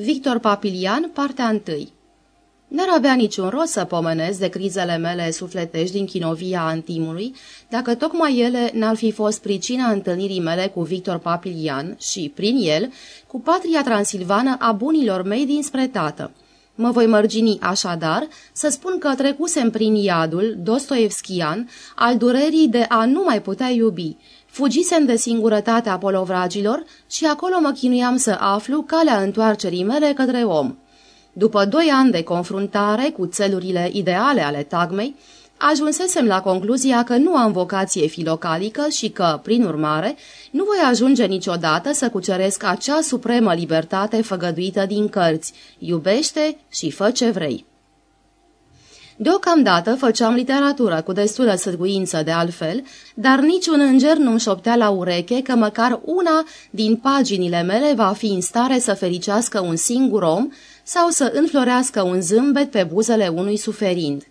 Victor Papilian, partea 1 N-ar avea niciun rost să pomenesc de crizele mele sufletești din chinovia antimului, dacă tocmai ele n-ar fi fost pricina întâlnirii mele cu Victor Papilian și, prin el, cu patria transilvană a bunilor mei dinspre tată. Mă voi mărgini așadar să spun că trecusem prin iadul dostoevskian al durerii de a nu mai putea iubi, Fugisem de singurătatea polovragilor și acolo mă chinuiam să aflu calea întoarcerii mele către om. După doi ani de confruntare cu țelurile ideale ale tagmei, ajunsesem la concluzia că nu am vocație filocalică și că, prin urmare, nu voi ajunge niciodată să cuceresc acea supremă libertate făgăduită din cărți, iubește și fă ce vrei. Deocamdată făceam literatură cu destulă sârguință de altfel, dar niciun înger nu-mi șoptea la ureche că măcar una din paginile mele va fi în stare să fericească un singur om sau să înflorească un zâmbet pe buzele unui suferind.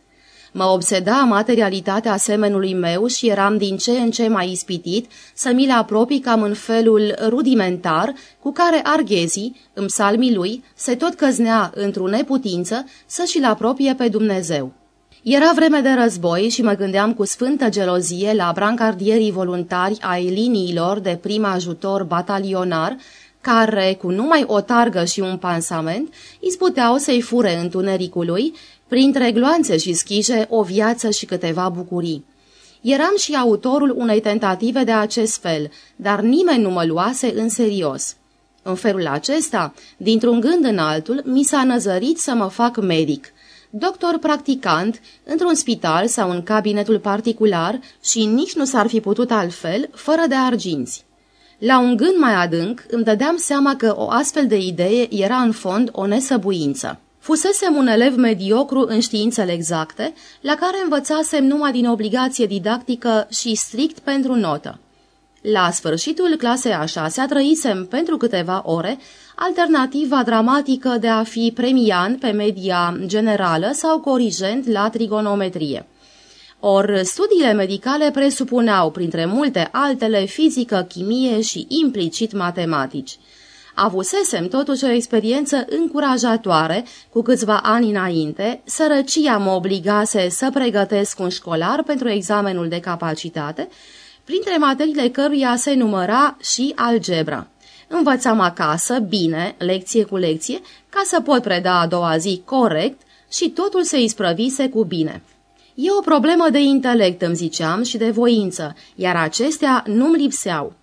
Mă obseda materialitatea semenului meu și eram din ce în ce mai ispitit să mi-l apropii cam în felul rudimentar cu care arghezii, în psalmii lui, se tot căznea într-o neputință să și-l apropie pe Dumnezeu. Era vreme de război și mă gândeam cu sfântă gelozie la brancardierii voluntari ai liniilor de prim ajutor batalionar, care, cu numai o targă și un pansament, isputeau să-i fure întunericului, printre gloanțe și schije, o viață și câteva bucurii. Eram și autorul unei tentative de acest fel, dar nimeni nu mă luase în serios. În felul acesta, dintr-un gând în altul, mi s-a năzărit să mă fac medic – doctor practicant, într-un spital sau în cabinetul particular și nici nu s-ar fi putut altfel, fără de arginți. La un gând mai adânc îmi dădeam seama că o astfel de idee era în fond o nesăbuință. Fusesem un elev mediocru în științele exacte, la care învățasem numai din obligație didactică și strict pentru notă. La sfârșitul clasei a șasea trăisem pentru câteva ore alternativa dramatică de a fi premian pe media generală sau corigent la trigonometrie. Or, studiile medicale presupuneau, printre multe altele, fizică, chimie și implicit matematici. Avusesem totuși o experiență încurajatoare cu câțiva ani înainte, sărăcia mă obligase să pregătesc un școlar pentru examenul de capacitate, printre materiile căruia se număra și algebra. Învățam acasă, bine, lecție cu lecție, ca să pot preda a doua zi corect și totul se isprăvise cu bine. E o problemă de intelect, îmi ziceam, și de voință, iar acestea nu-mi lipseau.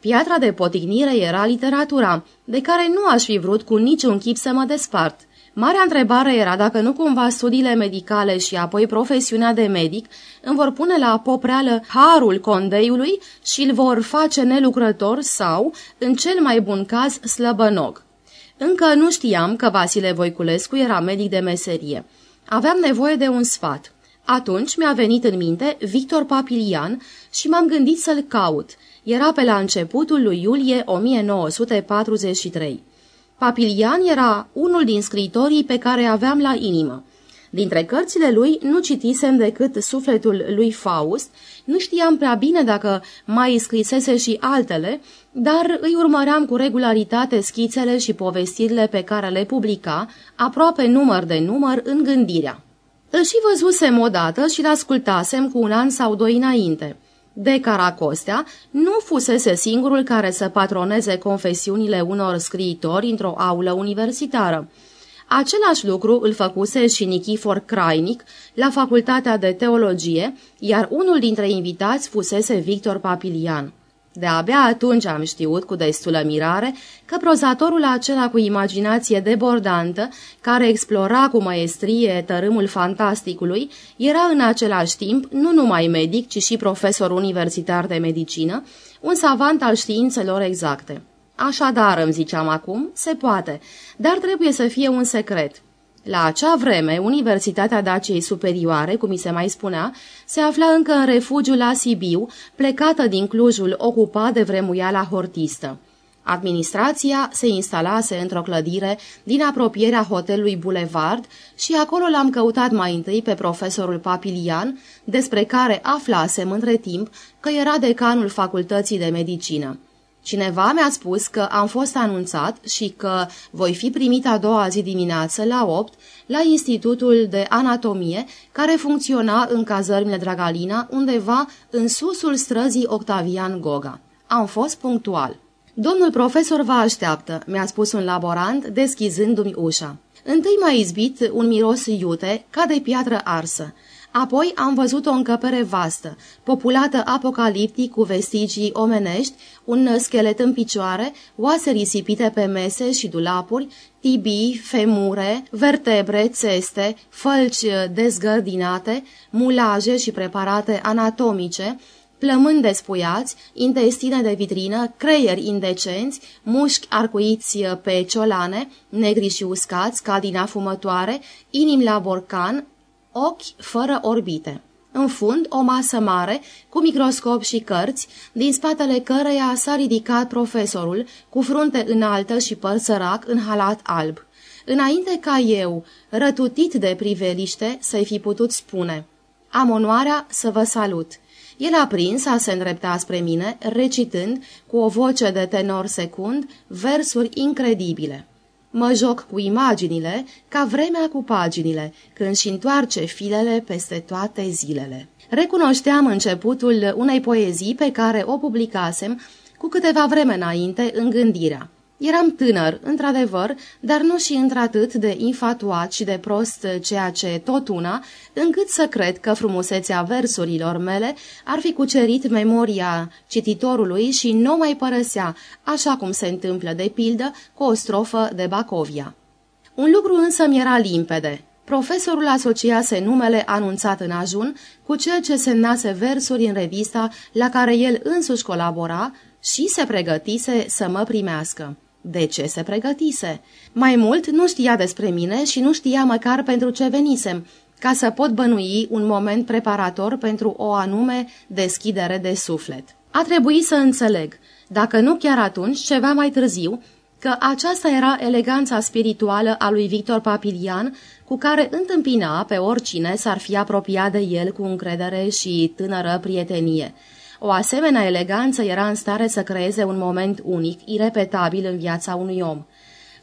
Piatra de potignire era literatura, de care nu aș fi vrut cu niciun chip să mă despart. Marea întrebare era dacă nu cumva studiile medicale și apoi profesiunea de medic îmi vor pune la popreală harul condeiului și îl vor face nelucrător sau, în cel mai bun caz, slăbănog. Încă nu știam că Vasile Voiculescu era medic de meserie. Aveam nevoie de un sfat. Atunci mi-a venit în minte Victor Papilian și m-am gândit să-l caut. Era pe la începutul lui iulie 1943. Papilian era unul din scriitorii pe care aveam la inimă. Dintre cărțile lui nu citisem decât sufletul lui Faust, nu știam prea bine dacă mai scrisese și altele, dar îi urmăream cu regularitate schițele și povestirile pe care le publica, aproape număr de număr, în gândirea. Îl și văzusem odată și l-ascultasem cu un an sau doi înainte – de Caracostea nu fusese singurul care să patroneze confesiunile unor scriitori într-o aulă universitară. Același lucru îl făcuse și Nichifor Crainic la Facultatea de Teologie, iar unul dintre invitați fusese Victor Papilian. De-abia atunci am știut cu destulă mirare că prozatorul acela cu imaginație debordantă, care explora cu maestrie tărâmul fantasticului, era în același timp nu numai medic, ci și profesor universitar de medicină, un savant al științelor exacte. Așadar, îmi ziceam acum, se poate, dar trebuie să fie un secret. La acea vreme, Universitatea Daciei Superioare, cum mi se mai spunea, se afla încă în refugiu la Sibiu, plecată din Clujul ocupat de vremuiala hortistă. Administrația se instalase într-o clădire din apropierea hotelului Boulevard și acolo l-am căutat mai întâi pe profesorul Papilian, despre care aflasem între timp că era decanul facultății de medicină. Cineva mi-a spus că am fost anunțat și că voi fi primit a doua zi dimineață la 8 la Institutul de Anatomie, care funcționa în cazărmile Dragalina, undeva în susul străzii Octavian Goga. Am fost punctual. Domnul profesor vă așteaptă, mi-a spus un laborant, deschizându-mi ușa. Întâi m-a izbit un miros iute, ca de piatră arsă. Apoi am văzut o încăpere vastă, populată apocaliptic cu vestigii omenești, un schelet în picioare, oase risipite pe mese și dulapuri, tibii, femure, vertebre, țeste, fălci dezgărdinate, mulaje și preparate anatomice, plămâni despuiați, intestine de vitrină, creieri indecenți, mușchi arcuiți pe ciolane, negri și uscați, ca din afumătoare, inimi la borcan, ochi fără orbite. În fund, o masă mare, cu microscop și cărți, din spatele căreia s-a ridicat profesorul, cu frunte înaltă și păr sărac în halat alb. Înainte ca eu, rătutit de priveliște, să-i fi putut spune, am onoarea să vă salut. El a prins a se îndrepta spre mine, recitând, cu o voce de tenor secund, versuri incredibile. Mă joc cu imaginile, ca vremea cu paginile, când și întoarce filele peste toate zilele. Recunoșteam începutul unei poezii pe care o publicasem cu câteva vreme înainte în gândirea. Eram tânăr, într-adevăr, dar nu și într-atât de infatuat și de prost ceea ce tot una, încât să cred că frumusețea versurilor mele ar fi cucerit memoria cititorului și nu mai părăsea, așa cum se întâmplă de pildă cu o strofă de Bacovia. Un lucru însă mi era limpede. Profesorul asociase numele anunțat în ajun cu cel ce semnase versuri în revista la care el însuși colabora și se pregătise să mă primească. De ce se pregătise? Mai mult nu știa despre mine și nu știa măcar pentru ce venisem, ca să pot bănui un moment preparator pentru o anume deschidere de suflet. A trebuit să înțeleg, dacă nu chiar atunci, ceva mai târziu, că aceasta era eleganța spirituală a lui Victor Papilian, cu care întâmpina pe oricine s-ar fi apropiat de el cu încredere și tânără prietenie. O asemenea eleganță era în stare să creeze un moment unic, irepetabil în viața unui om.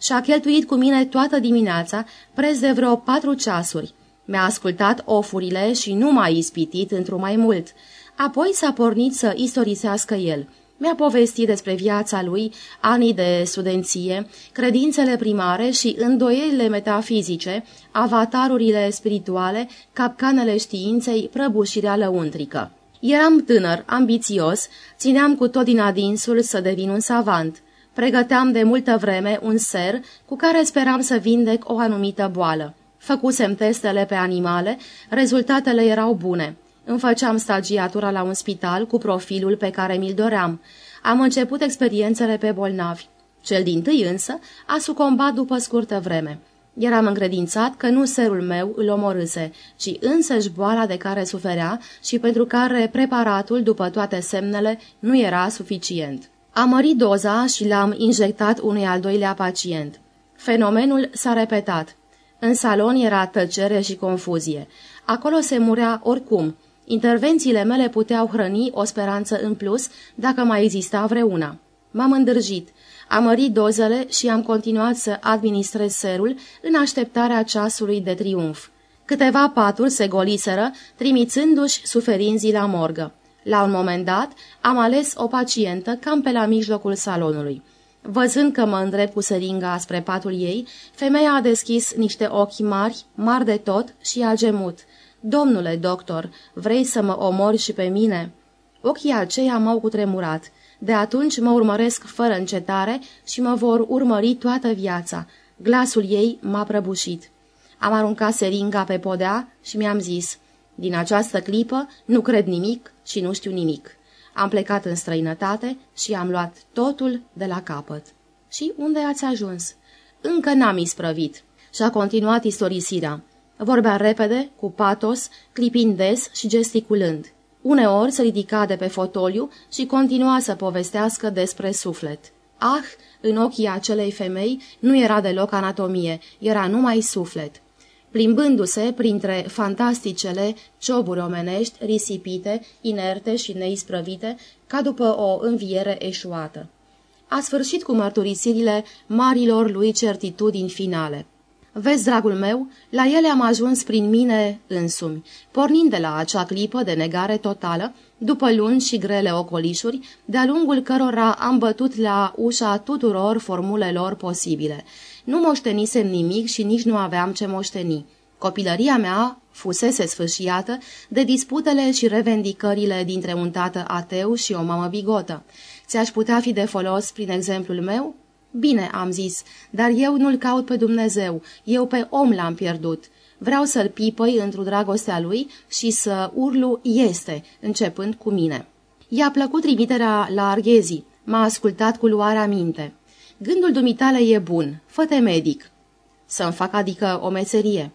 Și-a cheltuit cu mine toată dimineața, preț de vreo patru ceasuri. Mi-a ascultat ofurile și nu m-a ispitit într-un mai mult. Apoi s-a pornit să istorisească el. Mi-a povestit despre viața lui, anii de studenție, credințele primare și îndoielile metafizice, avatarurile spirituale, capcanele științei, prăbușirea lăuntrică. Eram tânăr, ambițios, țineam cu tot din adinsul să devin un savant. Pregăteam de multă vreme un ser cu care speram să vindec o anumită boală. Făcusem testele pe animale, rezultatele erau bune. Îmi făceam stagiatura la un spital cu profilul pe care mi-l doream. Am început experiențele pe bolnavi. Cel din tâi însă a sucombat după scurtă vreme. Eram încredințat că nu serul meu îl omorâse, ci însăși boala de care suferea și pentru care preparatul, după toate semnele, nu era suficient. Am mărit doza și l-am injectat unui al doilea pacient. Fenomenul s-a repetat. În salon era tăcere și confuzie. Acolo se murea oricum. Intervențiile mele puteau hrăni o speranță în plus, dacă mai exista vreuna. M-am îndrăjit. Am mărit dozele și am continuat să administrez serul în așteptarea ceasului de triumf. Câteva paturi se goliseră, trimițându-și suferinzii la morgă. La un moment dat, am ales o pacientă cam pe la mijlocul salonului. Văzând că mă îndrept cu seringa spre patul ei, femeia a deschis niște ochi mari, mari de tot, și a gemut. Domnule doctor, vrei să mă omori și pe mine?" Ochii aceia m-au cutremurat. De atunci mă urmăresc fără încetare și mă vor urmări toată viața. Glasul ei m-a prăbușit. Am aruncat seringa pe podea și mi-am zis, din această clipă nu cred nimic și nu știu nimic. Am plecat în străinătate și am luat totul de la capăt. Și unde ați ajuns? Încă n-am isprăvit. Și-a continuat istorisirea. Vorbea repede, cu patos, clipind des și gesticulând. Uneori se ridica de pe fotoliu și continua să povestească despre suflet. Ah, în ochii acelei femei nu era deloc anatomie, era numai suflet. Plimbându-se printre fantasticele cioburi omenești, risipite, inerte și neisprăvite, ca după o înviere eșuată. A sfârșit cu mărturisirile marilor lui certitudini finale. Vezi, dragul meu, la ele am ajuns prin mine însumi, pornind de la acea clipă de negare totală, după luni și grele ocolișuri, de-a lungul cărora am bătut la ușa tuturor formulelor posibile. Nu moștenisem nimic și nici nu aveam ce moșteni. Copilăria mea fusese sfârșiată de disputele și revendicările dintre un tată ateu și o mamă bigotă. Ți-aș putea fi de folos prin exemplul meu? Bine, am zis, dar eu nu-l caut pe Dumnezeu, eu pe om l-am pierdut. Vreau să-l pipăi într-o dragostea lui și să urlu este, începând cu mine. I-a plăcut trimiterea la Arghezi, m-a ascultat cu luarea minte. Gândul dumitale e bun, fă medic. Să-mi fac adică o meserie.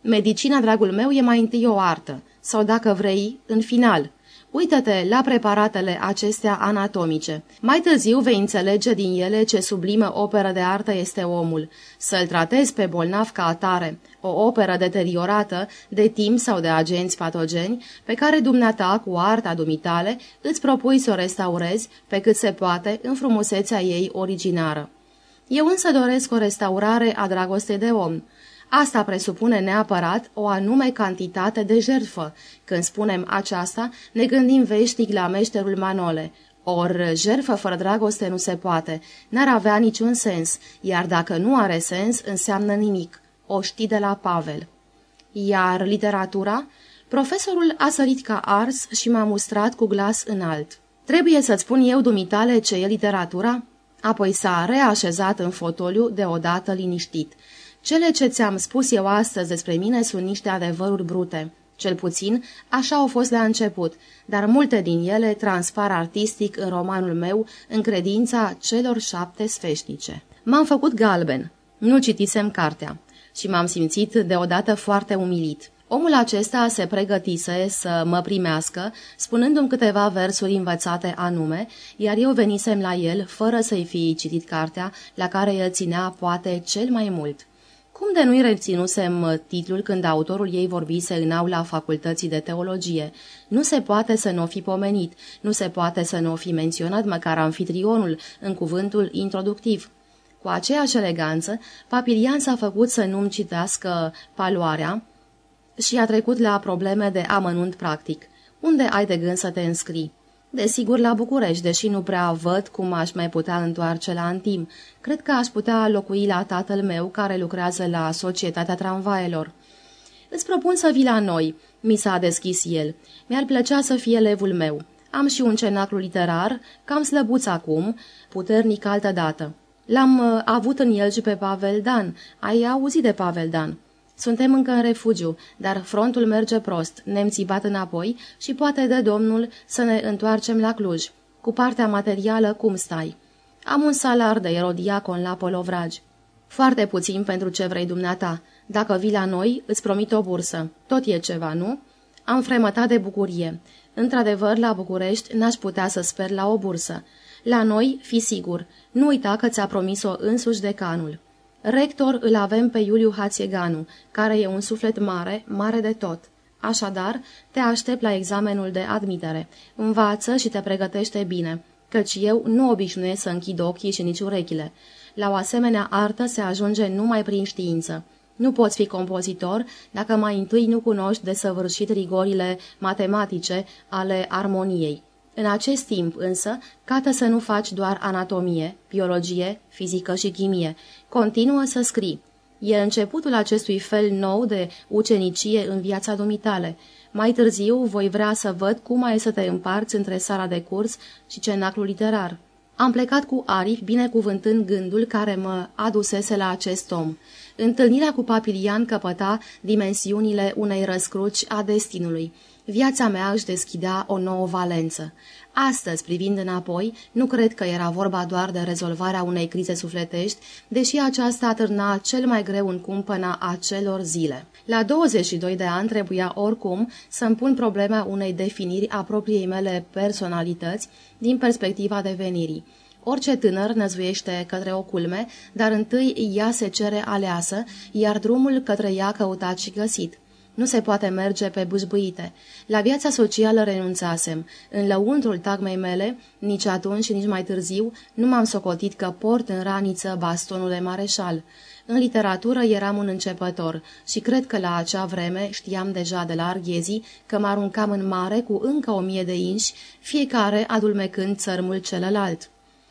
Medicina, dragul meu, e mai întâi o artă, sau dacă vrei, în final, Uită-te la preparatele acestea anatomice. Mai târziu vei înțelege din ele ce sublimă operă de artă este omul. Să-l tratezi pe bolnav ca atare, o operă deteriorată de timp sau de agenți patogeni, pe care dumneata, cu arta dumitale, îți propui să o restaurezi pe cât se poate în frumusețea ei originară. Eu însă doresc o restaurare a dragostei de om, Asta presupune neapărat o anume cantitate de jertfă. Când spunem aceasta, ne gândim veșnic la meșterul Manole. Or, jertfă fără dragoste nu se poate, n-ar avea niciun sens, iar dacă nu are sens, înseamnă nimic. O știi de la Pavel. Iar literatura? Profesorul a sărit ca ars și m-a mustrat cu glas înalt. Trebuie să-ți spun eu, dumitale, ce e literatura? Apoi s-a reașezat în fotoliu deodată liniștit. Cele ce ți-am spus eu astăzi despre mine sunt niște adevăruri brute. Cel puțin, așa au fost la început, dar multe din ele transpar artistic în romanul meu în credința celor șapte sfeșnice. M-am făcut galben, nu citisem cartea și m-am simțit deodată foarte umilit. Omul acesta se pregătise să mă primească, spunându-mi câteva versuri învățate anume, iar eu venisem la el fără să-i fi citit cartea, la care el ținea poate cel mai mult. Cum de nu-i reținusem uh, titlul când autorul ei vorbise în aula facultății de teologie? Nu se poate să nu fi pomenit, nu se poate să nu fi menționat măcar anfitrionul în cuvântul introductiv. Cu aceeași eleganță, Papilian s-a făcut să nu-mi citească paloarea și a trecut la probleme de amănunt practic. Unde ai de gând să te înscrii? Desigur la București, deși nu prea văd cum aș mai putea întoarce la Antim. Cred că aș putea locui la tatăl meu, care lucrează la Societatea Tramvaelor. Îți propun să vii la noi, mi s-a deschis el. Mi-ar plăcea să fie elevul meu. Am și un cenaclu literar, cam slăbuț acum, puternic altă dată. L-am uh, avut în el și pe Pavel Dan. Ai auzit de Pavel Dan? Suntem încă în refugiu, dar frontul merge prost, nemții bat înapoi și poate de domnul să ne întoarcem la Cluj. Cu partea materială, cum stai? Am un salar de erodiacon la Polovragi. Foarte puțin pentru ce vrei dumneata. Dacă vii la noi, îți promit o bursă. Tot e ceva, nu? Am fremătat de bucurie. Într-adevăr, la București n-aș putea să sper la o bursă. La noi, fi sigur, nu uita că ți-a promis-o însuși decanul. Rector îl avem pe Iuliu Hațieganu, care e un suflet mare, mare de tot. Așadar, te aștept la examenul de admitere. Învață și te pregătește bine, căci eu nu obișnuiesc să închid ochii și nici urechile. La o asemenea artă se ajunge numai prin știință. Nu poți fi compozitor dacă mai întâi nu cunoști de săvârșit rigorile matematice ale armoniei. În acest timp însă, cată să nu faci doar anatomie, biologie, fizică și chimie. Continuă să scrii. E începutul acestui fel nou de ucenicie în viața dumitale. Mai târziu voi vrea să văd cum ai să te împarți între sala de curs și cenaclul literar. Am plecat cu aripi, binecuvântând gândul care mă adusese la acest om. Întâlnirea cu Papilian căpăta dimensiunile unei răscruci a destinului. Viața mea își deschidea o nouă valență. Astăzi, privind înapoi, nu cred că era vorba doar de rezolvarea unei crize sufletești, deși aceasta atârna cel mai greu în cumpăna acelor zile. La 22 de ani trebuia oricum să-mi pun problema unei definiri a propriei mele personalități din perspectiva devenirii. Orice tânăr năzuiește către o culme, dar întâi ea se cere aleasă, iar drumul către ea căutat și găsit. Nu se poate merge pe bâșbâite. La viața socială renunțasem. În lăuntrul tagmei mele, nici atunci și nici mai târziu, nu m-am socotit că port în raniță bastonul de mareșal. În literatură eram un începător și cred că la acea vreme știam deja de la arghezii că mă aruncam în mare cu încă o mie de inși, fiecare adulmecând țărmul celălalt.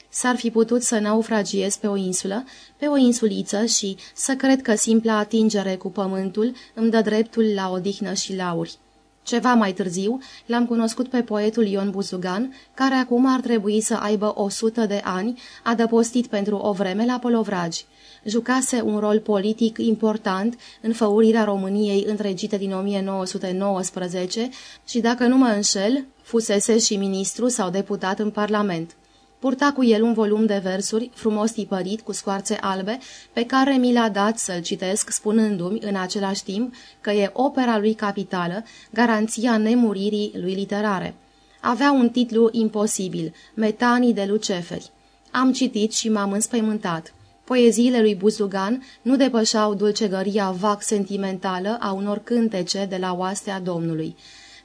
S-ar fi putut să naufragiez pe o insulă, pe o insuliță și să cred că simpla atingere cu pământul îmi dă dreptul la odihnă și lauri. Ceva mai târziu l-am cunoscut pe poetul Ion Buzugan, care acum ar trebui să aibă o sută de ani, adăpostit pentru o vreme la Polovragi. Jucase un rol politic important în făurirea României întregite din 1919 și, dacă nu mă înșel, fusese și ministru sau deputat în Parlament. Purta cu el un volum de versuri, frumos tipărit, cu scoarțe albe, pe care mi l-a dat să-l citesc, spunându-mi în același timp că e opera lui capitală, garanția nemuririi lui literare. Avea un titlu imposibil, Metanii de Luceferi. Am citit și m-am înspăimântat. Poeziile lui Buzugan nu depășeau dulcegăria vag sentimentală a unor cântece de la oastea Domnului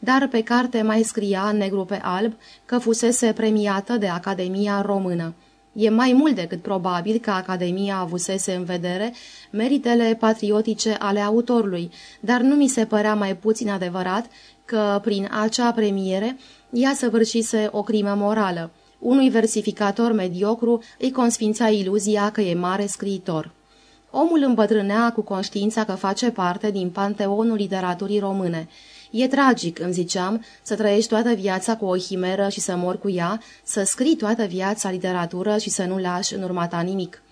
dar pe carte mai scria negru pe alb că fusese premiată de Academia Română. E mai mult decât probabil că Academia avusese în vedere meritele patriotice ale autorului, dar nu mi se părea mai puțin adevărat că, prin acea premiere, ea săvârșise o crimă morală. Unui versificator mediocru îi consfința iluzia că e mare scriitor. Omul îmbătrânea cu conștiința că face parte din panteonul literaturii române. E tragic, îmi ziceam, să trăiești toată viața cu o chimeră și să mor cu ea, să scrii toată viața literatură și să nu lași în urma ta nimic.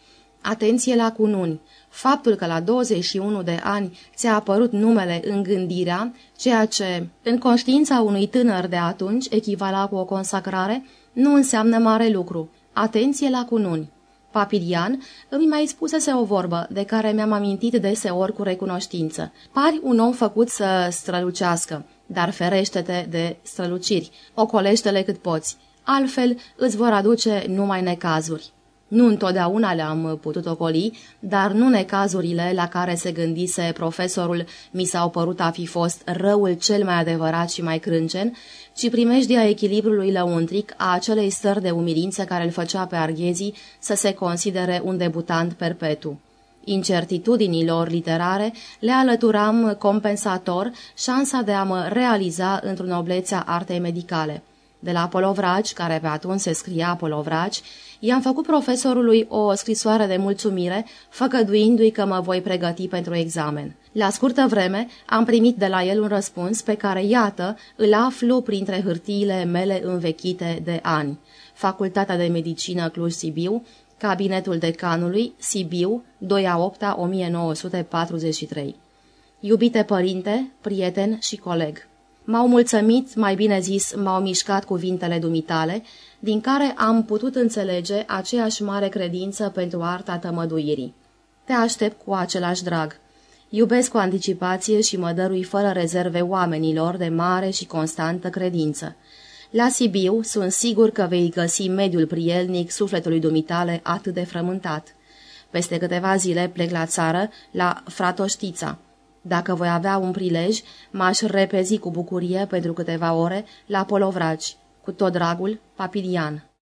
Atenție la cununi! Faptul că la 21 de ani ți-a apărut numele în gândirea, ceea ce, în conștiința unui tânăr de atunci, echivala cu o consacrare, nu înseamnă mare lucru. Atenție la cununi! Papilian îmi mai spusese o vorbă de care mi-am amintit deseori cu recunoștință. Pari un om făcut să strălucească, dar ferește-te de străluciri, ocolește-le cât poți, altfel îți vor aduce numai necazuri. Nu întotdeauna le-am putut ocoli, dar nu necazurile la care se gândise profesorul mi s-au părut a fi fost răul cel mai adevărat și mai crâncen, ci primejdia echilibrului lăuntric a acelei stări de umilință care îl făcea pe arghezii să se considere un debutant perpetu. Incertitudinilor literare le alăturam compensator șansa de a mă realiza într-o noblețea artei medicale. De la Polovraci, care pe atunci se scria Polovraci, i-am făcut profesorului o scrisoare de mulțumire, făgăduindu-i că mă voi pregăti pentru examen. La scurtă vreme am primit de la el un răspuns pe care, iată, îl aflu printre hârtiile mele învechite de ani. Facultatea de Medicină Cluj-Sibiu, Cabinetul Decanului, Sibiu, 2 a 8 -a 1943. Iubite părinte, prieten și coleg, M-au mulțumit, mai bine zis, m-au mișcat cuvintele dumitale, din care am putut înțelege aceeași mare credință pentru arta tămăduirii. Te aștept cu același drag. Iubesc cu anticipație și mă dărui fără rezerve oamenilor de mare și constantă credință. La Sibiu sunt sigur că vei găsi mediul prielnic sufletului dumitale atât de frământat. Peste câteva zile plec la țară, la Fratoștița. Dacă voi avea un prilej, m-aș repezi cu bucurie pentru câteva ore la Polovragi, cu tot dragul, Papilian.